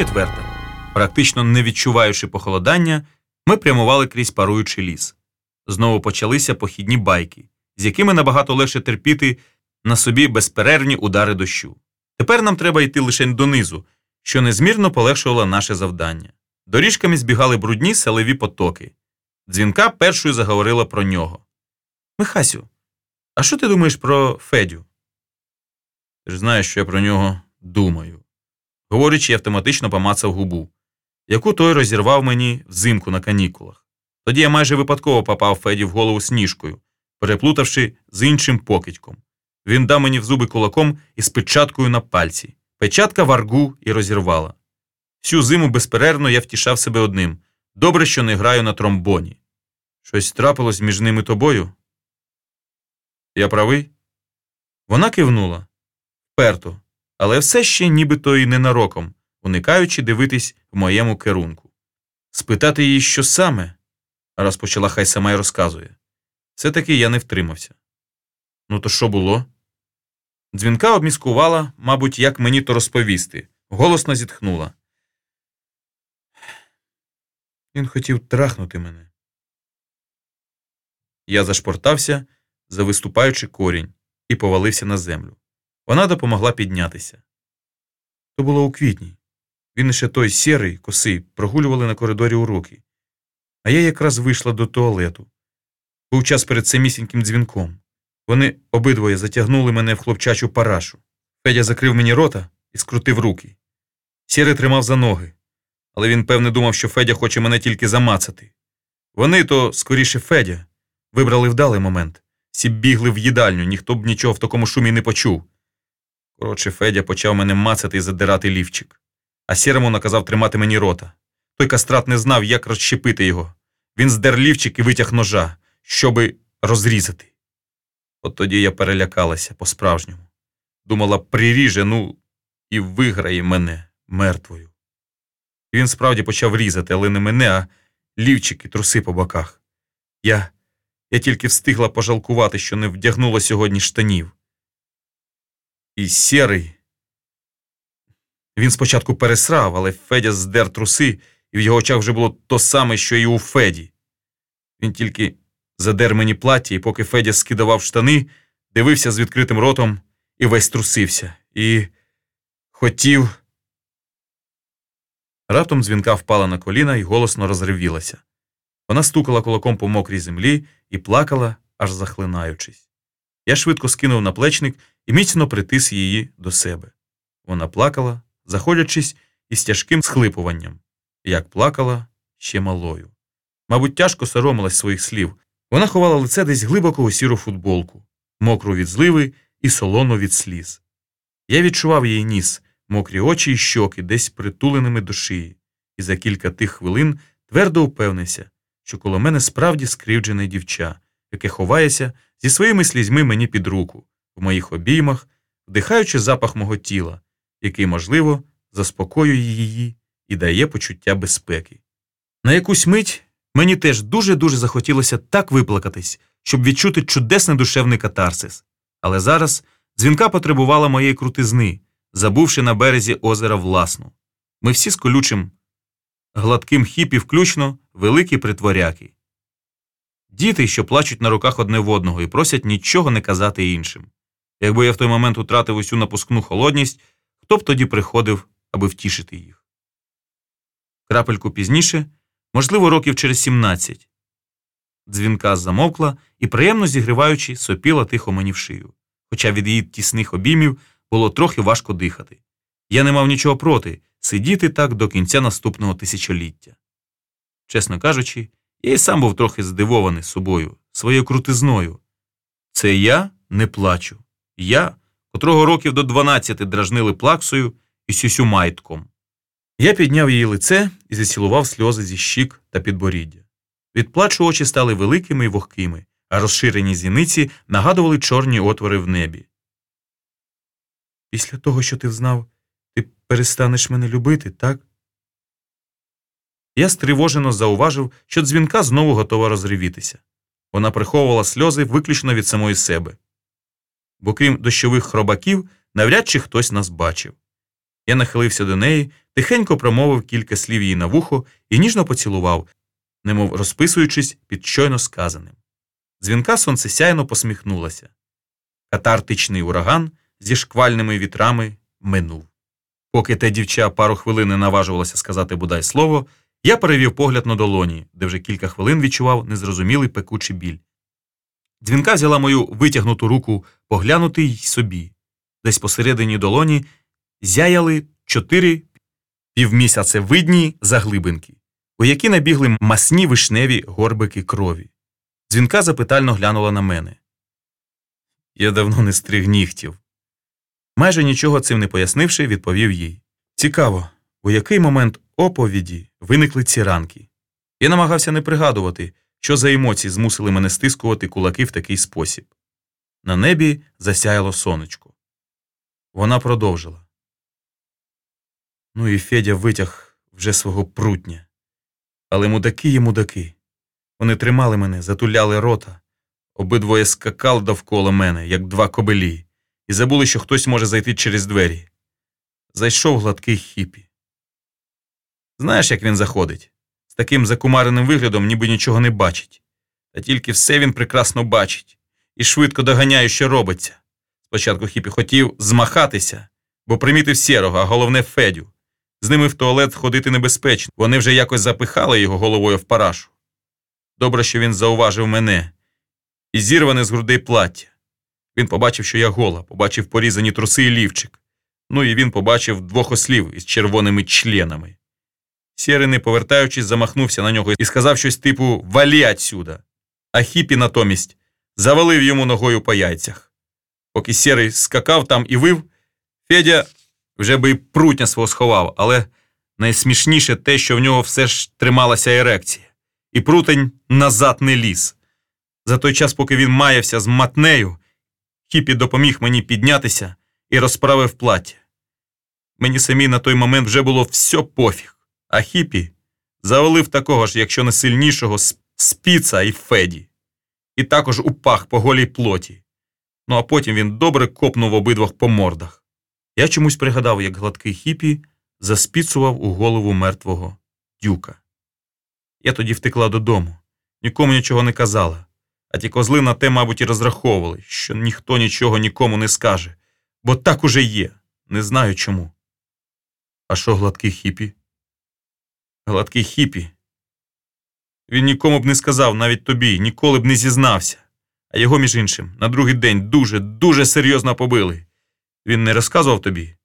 четверта. Практично не відчуваючи похолодання, ми прямували крізь паруючий ліс. Знову почалися похідні байки, з якими набагато легше терпіти на собі безперервні удари дощу. Тепер нам треба йти лише донизу, що незмірно полегшувало наше завдання. Доріжками збігали брудні селеві потоки. Дзвінка першою заговорила про нього. Михасю, а що ти думаєш про Федю? Ти ж знаєш, що я про нього думаю. Говорячи, автоматично помацав губу, яку той розірвав мені взимку на канікулах. Тоді я майже випадково попав Феді в голову сніжкою, переплутавши з іншим покидьком. Він дав мені в зуби кулаком із печаткою на пальці. Печатка варгу і розірвала. Всю зиму безперервно я втішав себе одним добре, що не граю на тромбоні. Щось трапилось між ними тобою? Я правий? Вона кивнула вперто, але все ще нібито й ненароком, уникаючи дивитись в моєму керунку. Спитати її, що саме, розпочала хай сама й розказує. Все таки я не втримався. Ну, то що було? Дзвінка обміскувала, мабуть, як мені то розповісти, голосно зітхнула. Він хотів трахнути мене. Я зашпортався, завиступаючи корінь, і повалився на землю. Вона допомогла піднятися. То було у квітні. Він іще той сірий, косий, прогулювали на коридорі уроки. А я якраз вийшла до туалету. Був час перед самісіньким дзвінком. Вони обидвоє затягнули мене в хлопчачу парашу. Федя закрив мені рота і скрутив руки. Сірий тримав за ноги, але він, певне, думав, що Федя хоче мене тільки замацати. Вони то, скоріше, Федя, вибрали вдалий момент. Всі бігли в їдальню, ніхто б нічого в такому шумі не почув. Коротше, Федя почав мене мацати і задирати лівчик, а сірому наказав тримати мені рота. Той кастрат не знав, як розщепити його. Він здер лівчик і витяг ножа, щоби розрізати. От тоді я перелякалася по-справжньому. Думала, приріже, ну, і виграє мене мертвою. І він справді почав різати, але не мене, а лівчики, труси по боках. Я я тільки встигла пожалкувати, що не вдягнула сьогодні штанів. І сірий. Він спочатку пересрав, але Федя здер труси, і в його очах вже було то саме, що і у Феді. Він тільки задер мені плаття, і поки Федя скидавав штани, дивився з відкритим ротом і весь трусився. І хотів. Раптом дзвінка впала на коліна і голосно розривілася. Вона стукала кулаком по мокрій землі і плакала, аж захлинаючись. Я швидко скинув наплечник і міцно притис її до себе. Вона плакала, заходячись із тяжким схлипуванням, як плакала ще малою. Мабуть, тяжко соромилась своїх слів. Вона ховала лице десь глибоко у сіру футболку, мокру від зливи і солону від сліз. Я відчував її ніс, мокрі очі й щоки, десь притуленими до шиї, і за кілька тих хвилин твердо упевнився, що коло мене справді скривджене дівча, яке ховається зі своїми слізьми мені під руку, в моїх обіймах, вдихаючи запах мого тіла, який, можливо, заспокоює її і дає почуття безпеки. На якусь мить мені теж дуже-дуже захотілося так виплакатись, щоб відчути чудесний душевний катарсис. Але зараз дзвінка потребувала моєї крутизни, забувши на березі озера власну. Ми всі з колючим гладким хіпі включно великі притворяки. Діти, що плачуть на руках одне в одного і просять нічого не казати іншим. Якби я в той момент утратив усю напускну холодність, хто б тоді приходив, аби втішити їх? Крапельку пізніше, можливо, років через сімнадцять. Дзвінка замовкла і, приємно зігріваючи, сопіла тихо мені в шию, хоча від її тісних обіймів було трохи важко дихати. Я не мав нічого проти сидіти так до кінця наступного тисячоліття. Чесно кажучи, я й сам був трохи здивований собою, своєю крутизною. Це я не плачу. Я, котрого років до дванадцяти дражнили плаксою і сюсю майтком. Я підняв її лице і зацілував сльози зі щік та підборіддя. Від плачу очі стали великими і вогкими, а розширені зіниці нагадували чорні отвори в небі. Після того, що ти взнав, ти перестанеш мене любити, так? Я стривожено зауважив, що дзвінка знову готова розривітися. Вона приховувала сльози виключно від самої себе. Бо крім дощових хробаків, навряд чи хтось нас бачив. Я нахилився до неї, тихенько промовив кілька слів їй на вухо і ніжно поцілував, немов розписуючись під щойно сказаним. Дзвінка сонцесяйно посміхнулася. Катартичний ураган зі шквальними вітрами минув. Поки те дівча пару хвилин не наважувалася сказати бодай слово, я перевів погляд на долоні, де вже кілька хвилин відчував незрозумілий пекучий біль. Дзвінка взяла мою витягнуту руку поглянути й собі. Десь посередині долоні зяяли чотири півмісяцевидні заглибинки, у які набігли масні вишневі горбики крові. Дзвінка запитально глянула на мене. Я давно не стриг нігтів. Майже нічого цим не пояснивши, відповів їй. Цікаво, у який момент оповіді виникли ці ранки. Я намагався не пригадувати, що за емоції змусили мене стискувати кулаки в такий спосіб. На небі засяяло сонечко. Вона продовжила. Ну і Федя витяг вже свого прутня. Але мудаки є мудаки. Вони тримали мене, затуляли рота, обидвоє скакали довкола мене, як два кобелі, і забули, що хтось може зайти через двері. Зайшов гладкий хіпі. Знаєш, як він заходить? З таким закумареним виглядом, ніби нічого не бачить. Та тільки все він прекрасно бачить і швидко доганяє, що робиться. Спочатку хіпі хотів змахатися, бо примітив сірого, а головне Федю. З ними в туалет ходити небезпечно, вони вже якось запихали його головою в парашу. Добре, що він зауважив мене і зірване з грудей плаття. Він побачив, що я гола, побачив порізані труси і лівчик. Ну і він побачив двох ослів із червоними членами. Сєрий, не повертаючись, замахнувся на нього і сказав щось типу Валі отсюда. А хіпі натомість завалив йому ногою по яйцях. Поки сірий скакав там і вив, Федя вже би й прутня свого сховав, але найсмішніше те, що в нього все ж трималася ерекція, і прутень назад не ліз. За той час, поки він маявся з матнею, хіпі допоміг мені піднятися і розправив плаття. Мені самі на той момент вже було все пофіг, а хіпі завалив такого ж, якщо не сильнішого, спіца і Феді, і також упах по голій плоті. Ну а потім він добре копнув обидвох по мордах. Я чомусь пригадав, як гладкий хіпі заспіцував у голову мертвого дюка. Я тоді втекла додому, нікому нічого не казала, а ті козли на те, мабуть, і розраховували, що ніхто нічого нікому не скаже, бо так уже є, не знаю чому. А що гладкий хіпі? Гладкий хіпі. Він нікому б не сказав, навіть тобі, ніколи б не зізнався. А його, між іншим, на другий день дуже, дуже серйозно побили. Він не розказував тобі?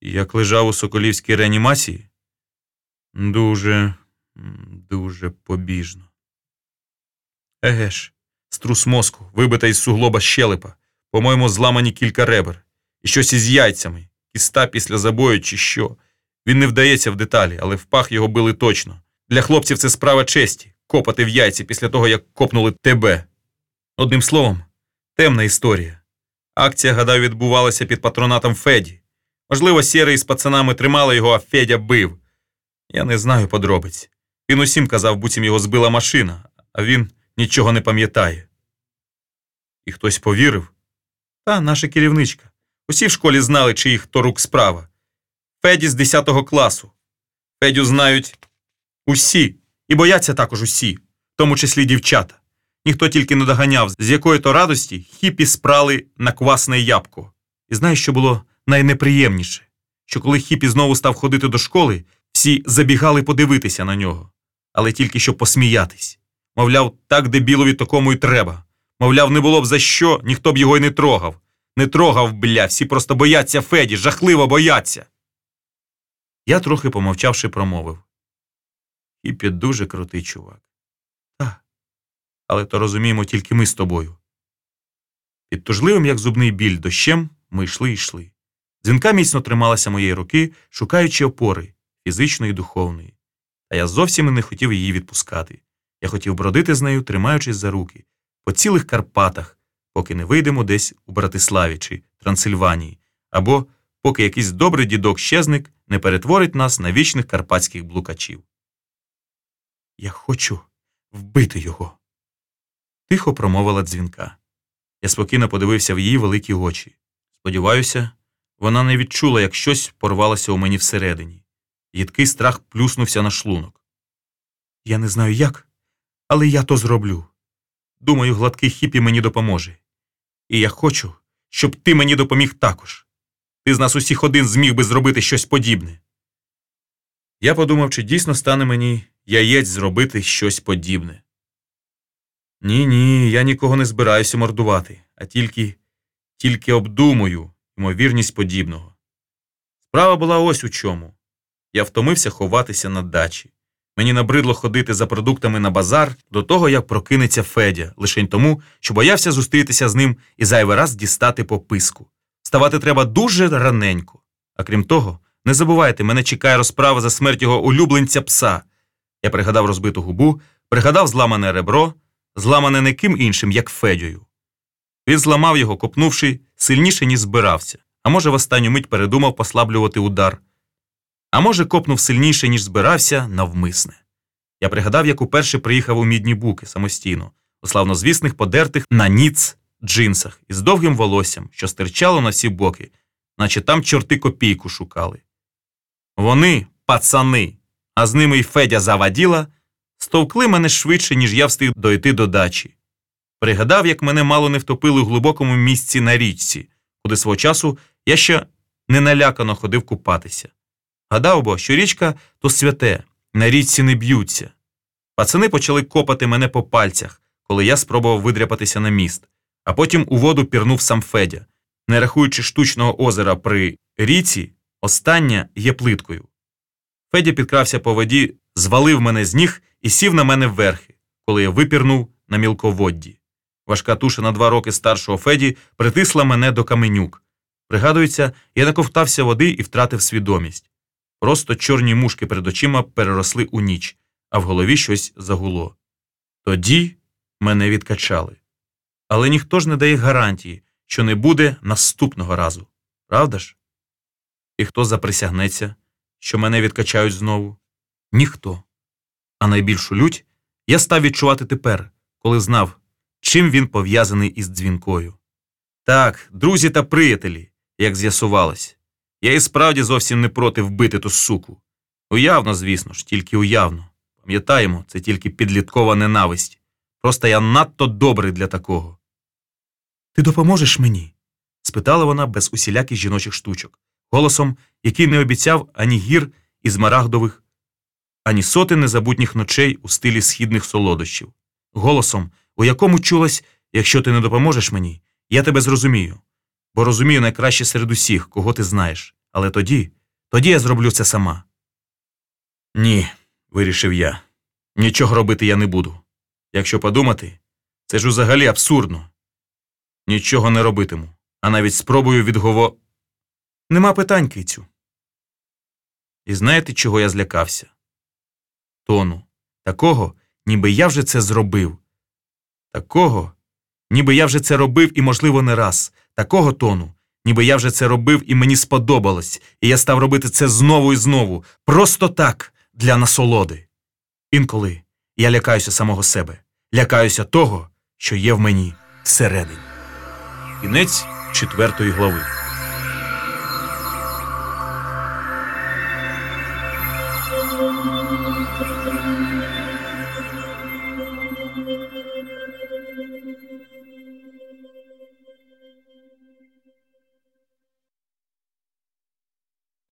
Як лежав у соколівській реанімації? Дуже, дуже побіжно. Еге ж, струс мозку, вибита із суглоба щелепа, по-моєму, зламані кілька ребер, і щось із яйцями, кіста після забою, чи що. Він не вдається в деталі, але в пах його били точно. Для хлопців це справа честі копати в яйці після того, як копнули тебе. Одним словом, темна історія. Акція, гадаю, відбувалася під патронатом Феді. Можливо, сірий з пацанами тримали його, а Федя бив. Я не знаю подробиць. Він усім казав, буцім його збила машина, а він нічого не пам'ятає. І хтось повірив? Та наша керівничка. Усі в школі знали, чиїх то рук справа. Феді з 10 класу. Федю знають усі, і бояться також усі, в тому числі дівчата. Ніхто тільки не доганяв, з якої то радості хіпі спрали на квасне ябко. І знаєш, що було найнеприємніше? Що коли хіпі знову став ходити до школи, всі забігали подивитися на нього, але тільки щоб посміятись. Мовляв, так дебілові такому й треба. Мовляв, не було б за що, ніхто б його й не трогав. Не трогав, бля, всі просто бояться Феді, жахливо бояться. Я трохи помовчавши, промовив. Хіпі дуже крутий чувак. Так, але то розуміємо тільки ми з тобою. Під тужливим, як зубний біль дощем, ми йшли і йшли. Дзвінка міцно трималася моєї руки, шукаючи опори фізичної і духовної, а я зовсім не хотів її відпускати. Я хотів бродити з нею, тримаючись за руки, по цілих Карпатах, поки не вийдемо десь у Братиславі чи Трансильванії, або поки якийсь добрий дідок щезник не перетворить нас на вічних карпатських блукачів. Я хочу вбити його. Тихо промовила дзвінка. Я спокійно подивився в її великі очі. Сподіваюся, Вона не відчула, як щось порвалося у мені всередині. Їдкий страх плюснувся на шлунок. Я не знаю як, але я то зроблю. Думаю, гладкий хіпі мені допоможе. І я хочу, щоб ти мені допоміг також. Ти з нас усіх один зміг би зробити щось подібне. Я подумав, чи дійсно стане мені яєць зробити щось подібне. Ні, ні, я нікого не збираюся мордувати, а тільки, тільки обдумую ймовірність подібного. Справа була ось у чому. Я втомився ховатися на дачі. Мені набридло ходити за продуктами на базар до того, як прокинеться Федя, лишень тому, що боявся зустрітися з ним і зайвий раз дістати пописку. Вставати треба дуже раненько. А крім того, не забувайте, мене чекає розправа за смерть його улюбленця пса. Я пригадав розбиту губу, пригадав зламане ребро, зламане не ким іншим, як Федьою. Він зламав його, копнувши сильніше, ніж збирався, а може, в останню мить передумав послаблювати удар. А може, копнув сильніше, ніж збирався, навмисне. Я пригадав, як уперше приїхав у мідні буки самостійно, у славнозвісних подертих на ніц джинсах із довгим волоссям, що стирчало на всі боки, наче там чорти копійку шукали. Вони, пацани, а з ними й Федя заваділа, стовкли мене швидше, ніж я встиг дойти до дачі. Пригадав, як мене мало не втопили у глибокому місці на річці, куди свого часу я ще неналякано ходив купатися. Гадав бо, що річка то святе, на річці не б'ються. Пацани почали копати мене по пальцях, коли я спробував видряпатися на міст, а потім у воду пірнув сам Федя. Не рахуючи штучного озера при ріці, остання є плиткою. Федя підкрався по воді, звалив мене з ніг і сів на мене вверхи, коли я випірнув на мілководді. Важка туша на два роки старшого Феді притисла мене до каменюк. Пригадується, я наковтався води і втратив свідомість. Просто чорні мушки перед очима переросли у ніч, а в голові щось загуло. Тоді мене відкачали. Але ніхто ж не дає гарантії, що не буде наступного разу. Правда ж? І хто заприсягнеться, що мене відкачають знову? Ніхто. А найбільшу лють я став відчувати тепер, коли знав, чим він пов'язаний із дзвінкою. Так, друзі та приятелі, як з'ясувалось, я і справді зовсім не проти вбити ту суку. Уявно, звісно ж, тільки уявно. Пам'ятаємо, це тільки підліткова ненависть. Просто я надто добрий для такого. Ти допоможеш мені? спитала вона без усіляких жіночих штучок, голосом, який не обіцяв ані гір із марагдових, ані сотень незабутніх ночей у стилі східних солодощів, голосом, у якому чулось, якщо ти не допоможеш мені, я тебе зрозумію, бо розумію найкраще серед усіх, кого ти знаєш. Але тоді, тоді я зроблю це сама. Ні, вирішив я. Нічого робити я не буду. Якщо подумати, це ж взагалі абсурдно. Нічого не робитиму, а навіть спробую відгово. Нема питань, кицю. І знаєте, чого я злякався? Тону, такого, ніби я вже це зробив. Такого, ніби я вже це робив і, можливо, не раз. Такого тону, ніби я вже це робив і мені сподобалось, і я став робити це знову і знову, просто так, для насолоди. Інколи я лякаюся самого себе, лякаюся того, що є в мені всередині. Кінець четвертої глави.